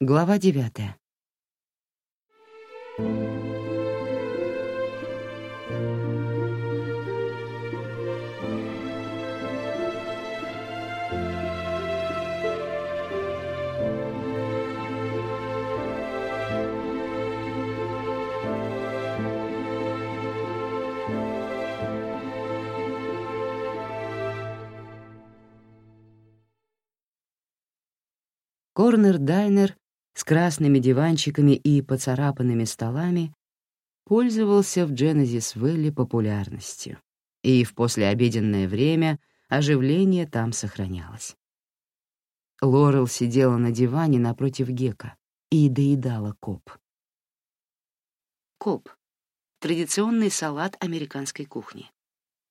Глава девятая. Корнер-дайнер с красными диванчиками и поцарапанными столами пользовался в Дженезис-Вэлли популярностью, и в послеобеденное время оживление там сохранялось. Лорел сидела на диване напротив Гека и доедала коп. Коп — традиционный салат американской кухни,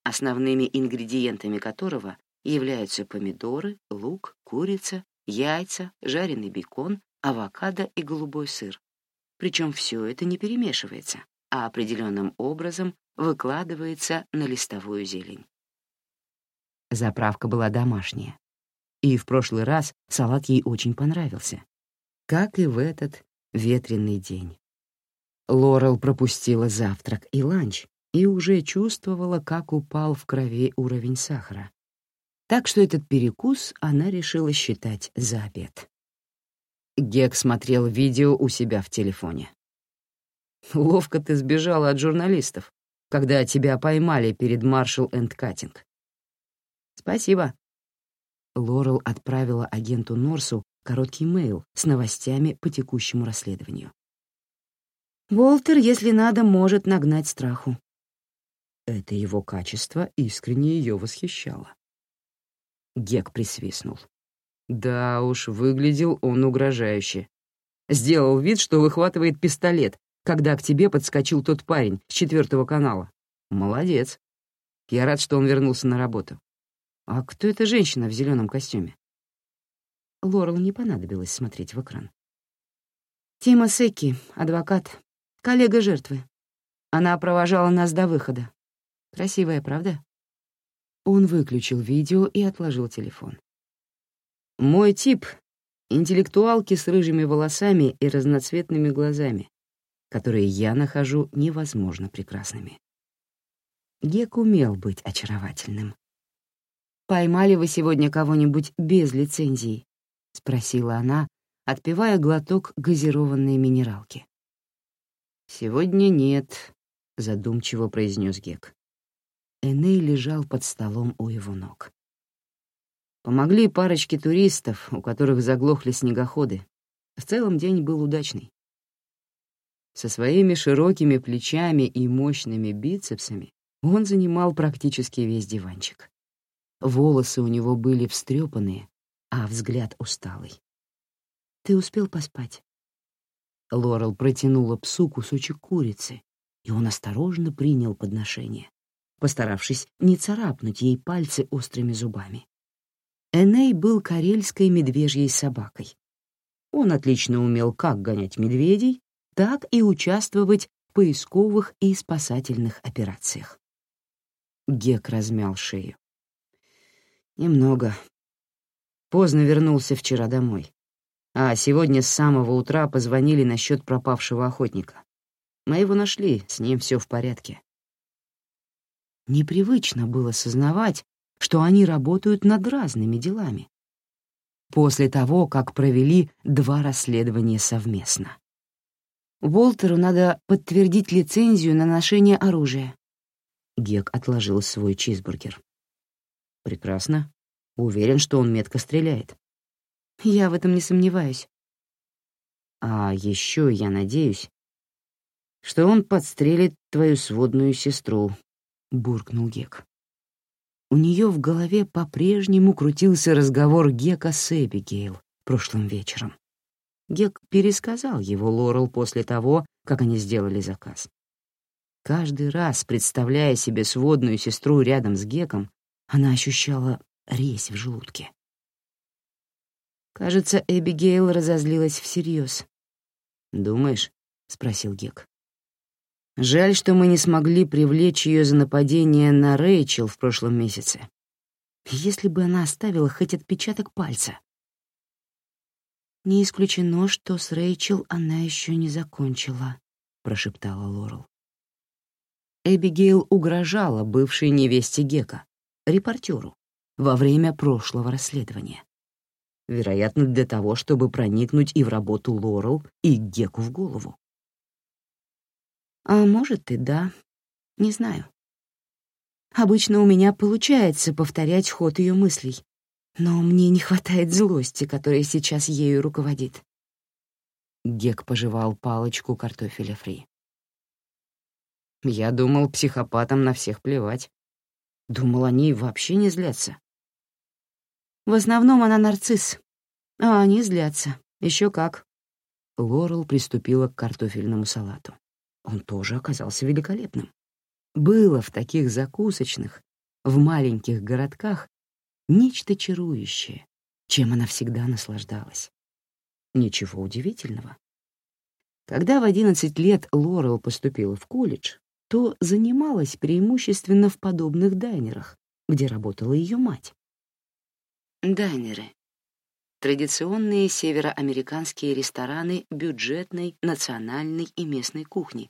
основными ингредиентами которого являются помидоры, лук, курица яйца, жареный бекон, авокадо и голубой сыр. Причем все это не перемешивается, а определенным образом выкладывается на листовую зелень. Заправка была домашняя, и в прошлый раз салат ей очень понравился, как и в этот ветреный день. Лорел пропустила завтрак и ланч и уже чувствовала, как упал в крови уровень сахара, так что этот перекус она решила считать за обед. Гек смотрел видео у себя в телефоне. «Ловко ты сбежала от журналистов, когда тебя поймали перед Маршал энд Каттинг». «Спасибо». Лорел отправила агенту Норсу короткий мейл с новостями по текущему расследованию. «Волтер, если надо, может нагнать страху». Это его качество искренне ее восхищало. Гек присвистнул. Да уж, выглядел он угрожающе. Сделал вид, что выхватывает пистолет, когда к тебе подскочил тот парень с четвертого канала. Молодец. Я рад, что он вернулся на работу. А кто эта женщина в зеленом костюме? Лорел не понадобилось смотреть в экран. Тима Секки, адвокат, коллега жертвы. Она провожала нас до выхода. Красивая, правда? Он выключил видео и отложил телефон. «Мой тип — интеллектуалки с рыжими волосами и разноцветными глазами, которые я нахожу невозможно прекрасными». Гек умел быть очаровательным. «Поймали вы сегодня кого-нибудь без лицензии?» — спросила она, отпивая глоток газированной минералки. «Сегодня нет», — задумчиво произнес Гек. Эней лежал под столом у его ног. Помогли парочке туристов, у которых заглохли снегоходы. В целом день был удачный. Со своими широкими плечами и мощными бицепсами он занимал практически весь диванчик. Волосы у него были встрепанные, а взгляд усталый. «Ты успел поспать?» Лорел протянула псу кусочек курицы, и он осторожно принял подношение постаравшись не царапнуть ей пальцы острыми зубами. Эней был карельской медвежьей собакой. Он отлично умел как гонять медведей, так и участвовать в поисковых и спасательных операциях. Гек размял шею. Немного. Поздно вернулся вчера домой. А сегодня с самого утра позвонили насчет пропавшего охотника. Мы его нашли, с ним все в порядке. Непривычно было сознавать, что они работают над разными делами. После того, как провели два расследования совместно. Волтеру надо подтвердить лицензию на ношение оружия. Гек отложил свой чизбургер. Прекрасно. Уверен, что он метко стреляет. Я в этом не сомневаюсь. А еще я надеюсь, что он подстрелит твою сводную сестру, буркнул Гек. У нее в голове по-прежнему крутился разговор Гека с Эбигейл прошлым вечером. Гек пересказал его Лорел после того, как они сделали заказ. Каждый раз, представляя себе сводную сестру рядом с Геком, она ощущала резь в желудке. Кажется, Эбигейл разозлилась всерьез. «Думаешь?» — спросил Гек. Жаль, что мы не смогли привлечь ее за нападение на Рэйчел в прошлом месяце. Если бы она оставила хоть отпечаток пальца. «Не исключено, что с Рэйчел она еще не закончила», — прошептала Лорел. Эбигейл угрожала бывшей невесте Гека, репортеру, во время прошлого расследования. Вероятно, для того, чтобы проникнуть и в работу Лорел, и Геку в голову. А может и да, не знаю. Обычно у меня получается повторять ход ее мыслей, но мне не хватает злости, которая сейчас ею руководит. Гек пожевал палочку картофеля фри. Я думал, психопатам на всех плевать. Думал, они вообще не злятся. В основном она нарцисс, а они злятся. Еще как. Лорел приступила к картофельному салату. Он тоже оказался великолепным. Было в таких закусочных, в маленьких городках, нечто чарующее, чем она всегда наслаждалась. Ничего удивительного. Когда в 11 лет Лорел поступила в колледж, то занималась преимущественно в подобных дайнерах, где работала ее мать. Дайнеры — традиционные североамериканские рестораны бюджетной, национальной и местной кухни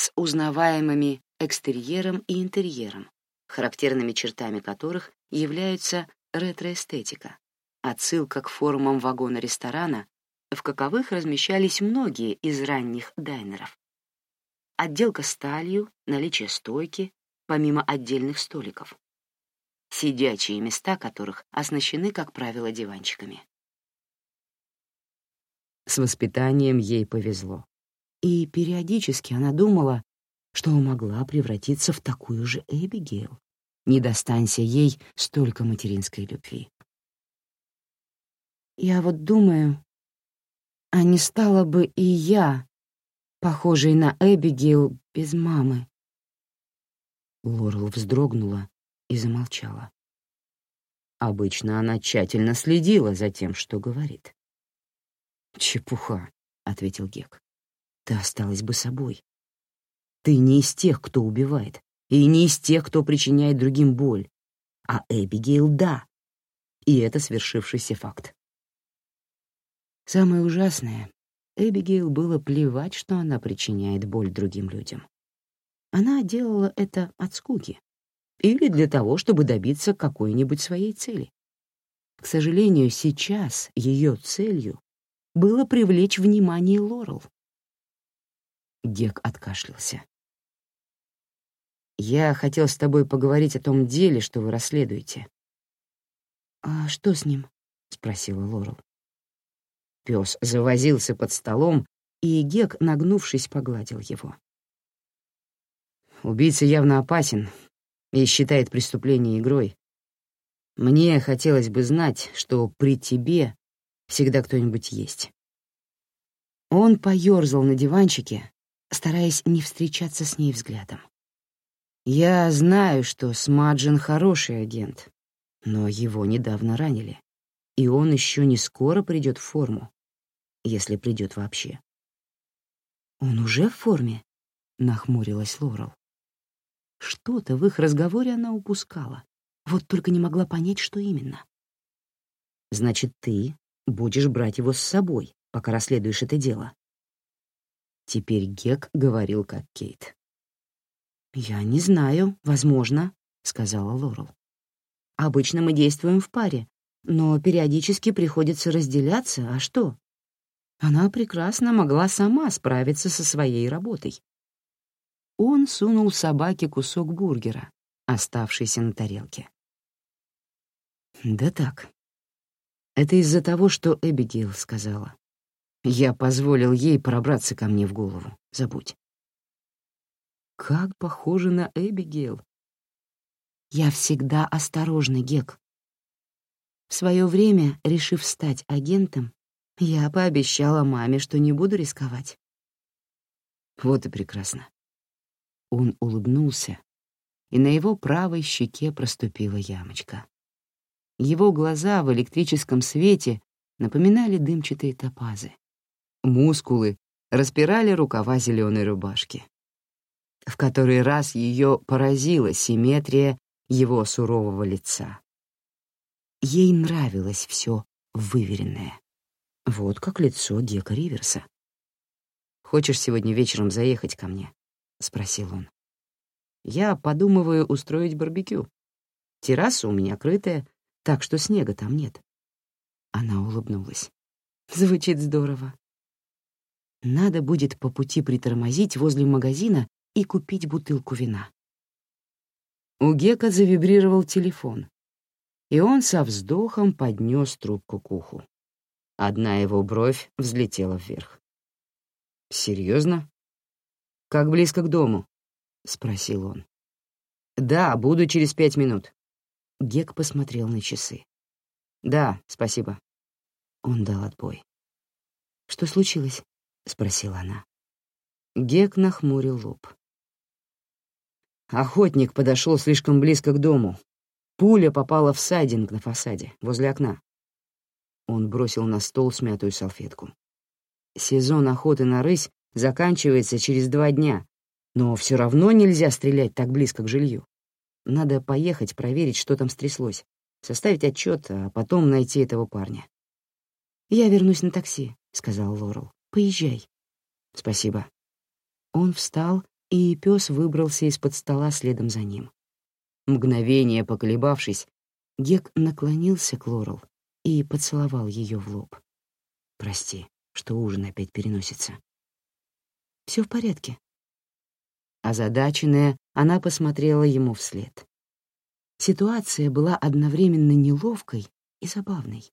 с узнаваемыми экстерьером и интерьером, характерными чертами которых являются ретроэстетика, отсылка к формам вагона ресторана, в каковых размещались многие из ранних дайнеров, отделка сталью, наличие стойки, помимо отдельных столиков, сидячие места которых оснащены, как правило, диванчиками. С воспитанием ей повезло, и периодически она думала, что могла превратиться в такую же Эбигейл, не достанься ей столько материнской любви. Я вот думаю, а не стала бы и я похожей на Эбигейл без мамы. Лорел вздрогнула и замолчала. Обычно она тщательно следила за тем, что говорит. «Чепуха», — ответил Гек. «Ты осталась бы собой. Ты не из тех, кто убивает, и не из тех, кто причиняет другим боль. А Эбигейл — да. И это свершившийся факт. Самое ужасное, Эбигейл было плевать, что она причиняет боль другим людям. Она делала это от скуки или для того, чтобы добиться какой-нибудь своей цели. К сожалению, сейчас ее целью было привлечь внимание Лорел. Гек откашлялся. «Я хотел с тобой поговорить о том деле, что вы расследуете». «А что с ним?» — спросила Лорел. Пес завозился под столом, и Гек, нагнувшись, погладил его. Убийца явно опасен и считает преступление игрой. Мне хотелось бы знать, что при тебе всегда кто-нибудь есть. Он поёрзал на диванчике, стараясь не встречаться с ней взглядом. Я знаю, что Смаджин хороший агент, но его недавно ранили и он еще не скоро придет в форму, если придет вообще. «Он уже в форме?» — нахмурилась Лорел. Что-то в их разговоре она упускала, вот только не могла понять, что именно. «Значит, ты будешь брать его с собой, пока расследуешь это дело». Теперь Гек говорил как Кейт. «Я не знаю, возможно», — сказала Лорел. «Обычно мы действуем в паре, но периодически приходится разделяться, а что? Она прекрасно могла сама справиться со своей работой. Он сунул собаке кусок бургера, оставшийся на тарелке. «Да так. Это из-за того, что Эбигейл сказала. Я позволил ей пробраться ко мне в голову. Забудь». «Как похоже на Эбигейл». «Я всегда осторожный, Гек. В свое время, решив стать агентом, я пообещала маме, что не буду рисковать. Вот и прекрасно. Он улыбнулся, и на его правой щеке проступила ямочка. Его глаза в электрическом свете напоминали дымчатые топазы. Мускулы распирали рукава зеленой рубашки. В который раз ее поразила симметрия его сурового лица. Ей нравилось все выверенное. Вот как лицо Гека Риверса. «Хочешь сегодня вечером заехать ко мне?» — спросил он. «Я подумываю устроить барбекю. Терраса у меня крытая, так что снега там нет». Она улыбнулась. «Звучит здорово. Надо будет по пути притормозить возле магазина и купить бутылку вина». У Гека завибрировал телефон, и он со вздохом поднес трубку к уху. Одна его бровь взлетела вверх. «Серьезно? Как близко к дому?» — спросил он. «Да, буду через пять минут». Гек посмотрел на часы. «Да, спасибо». Он дал отбой. «Что случилось?» — спросила она. Гек нахмурил лоб. Охотник подошел слишком близко к дому. Пуля попала в сайдинг на фасаде, возле окна. Он бросил на стол смятую салфетку. Сезон охоты на рысь заканчивается через два дня, но все равно нельзя стрелять так близко к жилью. Надо поехать проверить, что там стряслось, составить отчет, а потом найти этого парня. «Я вернусь на такси», — сказал Лорел. «Поезжай». «Спасибо». Он встал и пес выбрался из-под стола следом за ним. Мгновение поколебавшись, Гек наклонился к Лорел и поцеловал ее в лоб. «Прости, что ужин опять переносится». «Все в порядке». Озадаченная, она посмотрела ему вслед. Ситуация была одновременно неловкой и забавной.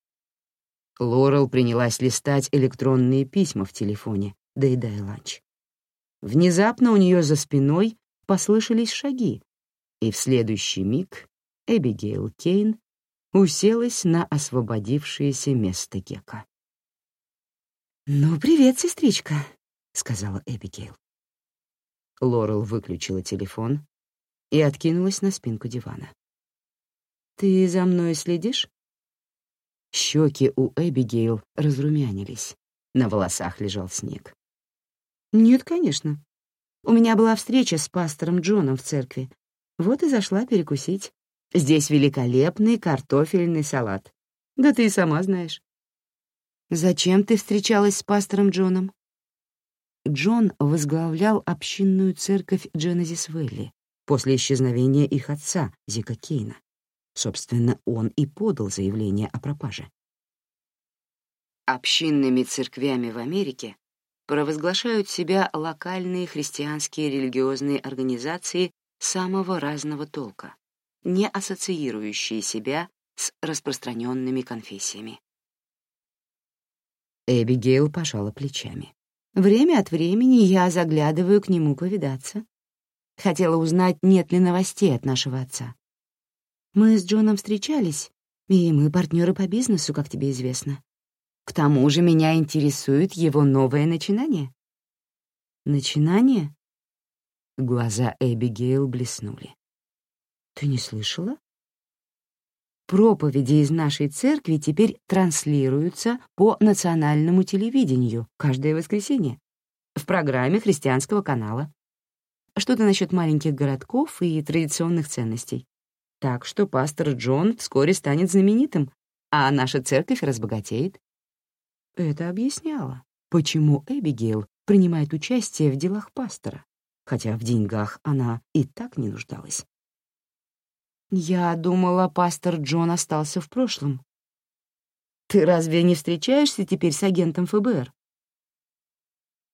Лорел принялась листать электронные письма в телефоне, доедая ланч. Внезапно у нее за спиной послышались шаги, и в следующий миг Эбигейл Кейн уселась на освободившееся место Гека. «Ну, привет, сестричка», — сказала Эбигейл. Лорел выключила телефон и откинулась на спинку дивана. «Ты за мной следишь?» Щеки у Эбигейл разрумянились. На волосах лежал снег. «Нет, конечно. У меня была встреча с пастором Джоном в церкви. Вот и зашла перекусить. Здесь великолепный картофельный салат. Да ты и сама знаешь». «Зачем ты встречалась с пастором Джоном?» Джон возглавлял общинную церковь Дженезис Вэлли после исчезновения их отца, Зика Кейна. Собственно, он и подал заявление о пропаже. Общинными церквями в Америке провозглашают себя локальные христианские религиозные организации самого разного толка, не ассоциирующие себя с распространенными конфессиями. Эбигейл пожала плечами. Время от времени я заглядываю к нему повидаться. Хотела узнать, нет ли новостей от нашего отца. Мы с Джоном встречались, и мы партнеры по бизнесу, как тебе известно. К тому же меня интересует его новое начинание. Начинание? Глаза Эбигейл блеснули. Ты не слышала? Проповеди из нашей церкви теперь транслируются по национальному телевидению каждое воскресенье в программе христианского канала. Что-то насчет маленьких городков и традиционных ценностей. Так что пастор Джон вскоре станет знаменитым, а наша церковь разбогатеет. Это объясняло, почему Эбигейл принимает участие в делах пастора, хотя в деньгах она и так не нуждалась. «Я думала, пастор Джон остался в прошлом. Ты разве не встречаешься теперь с агентом ФБР?»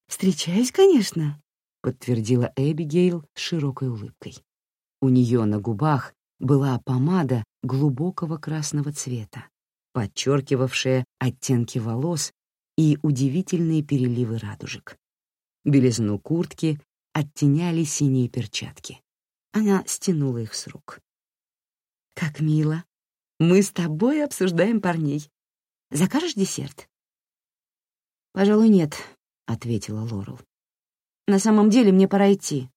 «Встречаюсь, конечно», — подтвердила Эбигейл с широкой улыбкой. У нее на губах была помада глубокого красного цвета, подчеркивавшая оттенки волос и удивительные переливы радужек. Белизну куртки оттеняли синие перчатки. Она стянула их с рук. «Как мило. Мы с тобой обсуждаем парней. Закажешь десерт?» «Пожалуй, нет», — ответила Лорел. «На самом деле мне пора идти».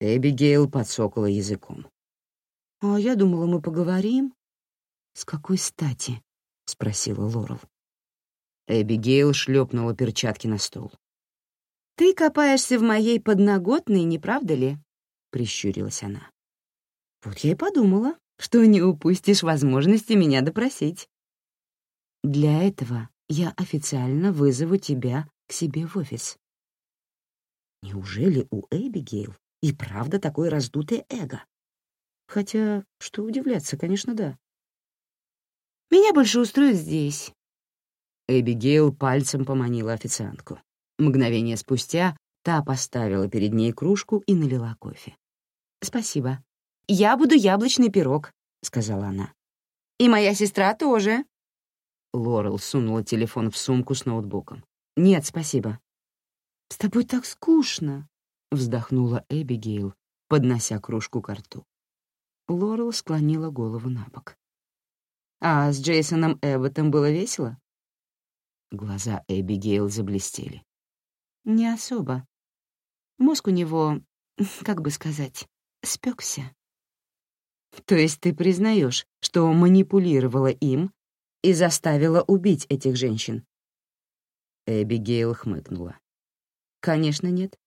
Эбигейл подсокала языком. «А я думала, мы поговорим». «С какой стати?» — спросила Лорел. Эбигейл шлепнула перчатки на стол. «Ты копаешься в моей подноготной, не правда ли?» — прищурилась она. «Вот я и подумала, что не упустишь возможности меня допросить. Для этого я официально вызову тебя к себе в офис. Неужели у Эбигейл и правда такое раздутое эго? Хотя, что удивляться, конечно, да. Меня больше устроит здесь. Эбигейл пальцем поманила официантку. Мгновение спустя та поставила перед ней кружку и налила кофе. «Спасибо. Я буду яблочный пирог», — сказала она. «И моя сестра тоже». Лорел сунула телефон в сумку с ноутбуком. «Нет, спасибо». «С тобой так скучно», — вздохнула Эбигейл, поднося кружку к рту. Лорел склонила голову на бок. «А с Джейсоном Эбботом было весело?» Глаза Эбигейл заблестели. «Не особо. Мозг у него, как бы сказать, спекся. То есть ты признаешь, что манипулировала им и заставила убить этих женщин? Эбигейл хмыкнула. Конечно, нет.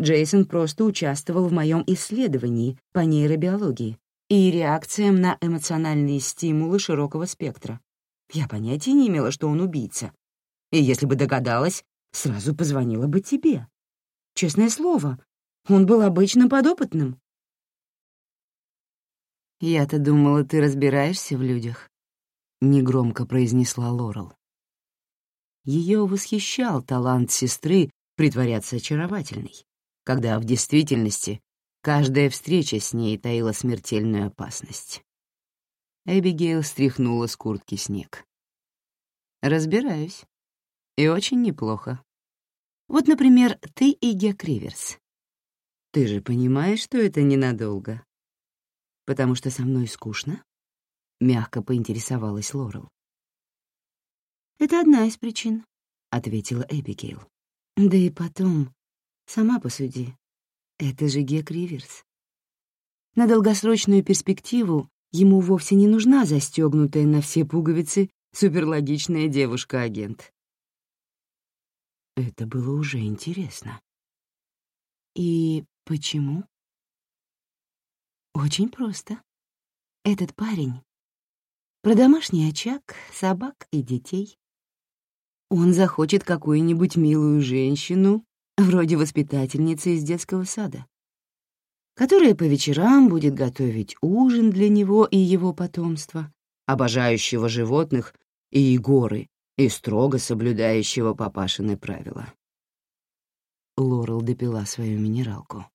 Джейсон просто участвовал в моем исследовании по нейробиологии и реакциям на эмоциональные стимулы широкого спектра. Я понятия не имела, что он убийца. И если бы догадалась, сразу позвонила бы тебе. Честное слово, он был обычным подопытным. «Я-то думала, ты разбираешься в людях», — негромко произнесла Лорел. Ее восхищал талант сестры притворяться очаровательной, когда в действительности каждая встреча с ней таила смертельную опасность. Эбигейл стряхнула с куртки снег. «Разбираюсь. И очень неплохо. Вот, например, ты и Гек Риверс. Ты же понимаешь, что это ненадолго?» потому что со мной скучно?» — мягко поинтересовалась Лорел. «Это одна из причин», — ответила Эбигейл. «Да и потом, сама посуди, это же Гек Риверс. На долгосрочную перспективу ему вовсе не нужна застегнутая на все пуговицы суперлогичная девушка-агент. Это было уже интересно. И почему? Очень просто. Этот парень про домашний очаг, собак и детей. Он захочет какую-нибудь милую женщину, вроде воспитательницы из детского сада, которая по вечерам будет готовить ужин для него и его потомства, обожающего животных и горы, и строго соблюдающего папашины правила. Лорел допила свою минералку.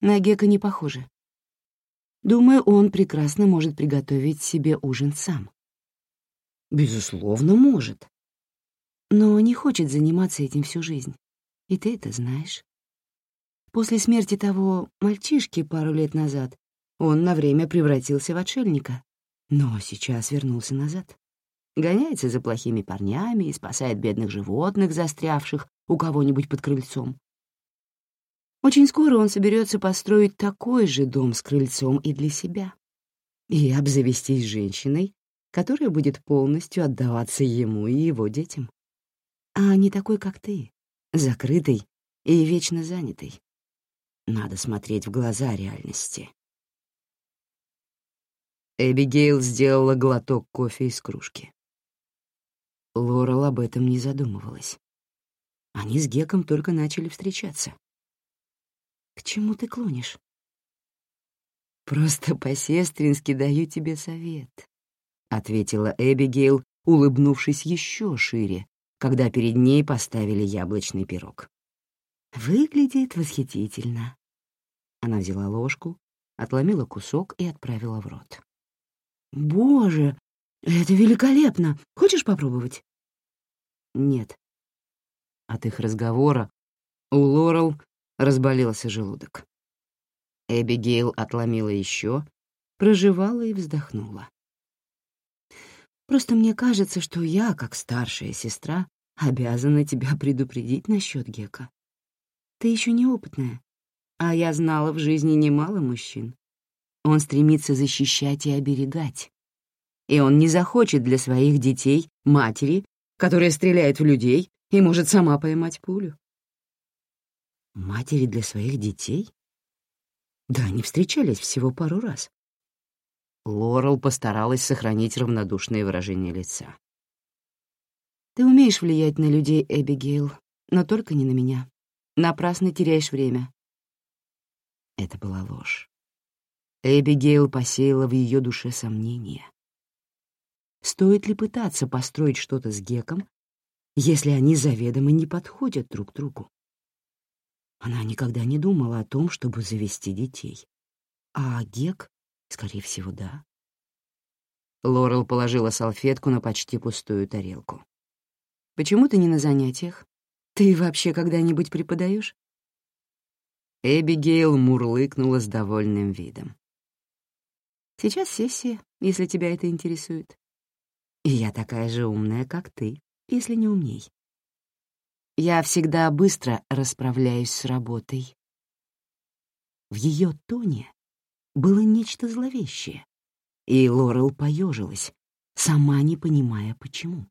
На Гека не похоже. Думаю, он прекрасно может приготовить себе ужин сам. Безусловно, может. Но не хочет заниматься этим всю жизнь. И ты это знаешь. После смерти того мальчишки пару лет назад он на время превратился в отшельника, но сейчас вернулся назад. Гоняется за плохими парнями и спасает бедных животных, застрявших у кого-нибудь под крыльцом. Очень скоро он соберется построить такой же дом с крыльцом и для себя. И обзавестись женщиной, которая будет полностью отдаваться ему и его детям. А не такой, как ты, закрытый и вечно занятый. Надо смотреть в глаза реальности. Эбигейл сделала глоток кофе из кружки. Лорел об этом не задумывалась. Они с Геком только начали встречаться. К чему ты клонишь? Просто по-сестрински даю тебе совет, ответила Эбигейл, улыбнувшись еще шире, когда перед ней поставили яблочный пирог. Выглядит восхитительно. Она взяла ложку, отломила кусок и отправила в рот. «Боже, это великолепно! Хочешь попробовать?» «Нет». От их разговора у Лорел разболелся желудок. Эбигейл отломила еще, проживала и вздохнула. «Просто мне кажется, что я, как старшая сестра, обязана тебя предупредить насчет Гека. Ты еще неопытная, а я знала в жизни немало мужчин. Он стремится защищать и оберегать. И он не захочет для своих детей матери, которая стреляет в людей и может сама поймать пулю. Матери для своих детей? Да, они встречались всего пару раз. Лорел постаралась сохранить равнодушное выражение лица. Ты умеешь влиять на людей, Эбигейл, но только не на меня. Напрасно теряешь время. Это была ложь. Эбигейл посеяла в ее душе сомнения. Стоит ли пытаться построить что-то с Геком, если они заведомо не подходят друг другу? Она никогда не думала о том, чтобы завести детей. А Гек, скорее всего, да. Лорел положила салфетку на почти пустую тарелку. «Почему ты не на занятиях? Ты вообще когда-нибудь преподаешь? Эбигейл мурлыкнула с довольным видом. «Сейчас сессия, если тебя это интересует. И я такая же умная, как ты, если не умней. Я всегда быстро расправляюсь с работой». В ее тоне было нечто зловещее, и Лорел поежилась, сама не понимая, почему.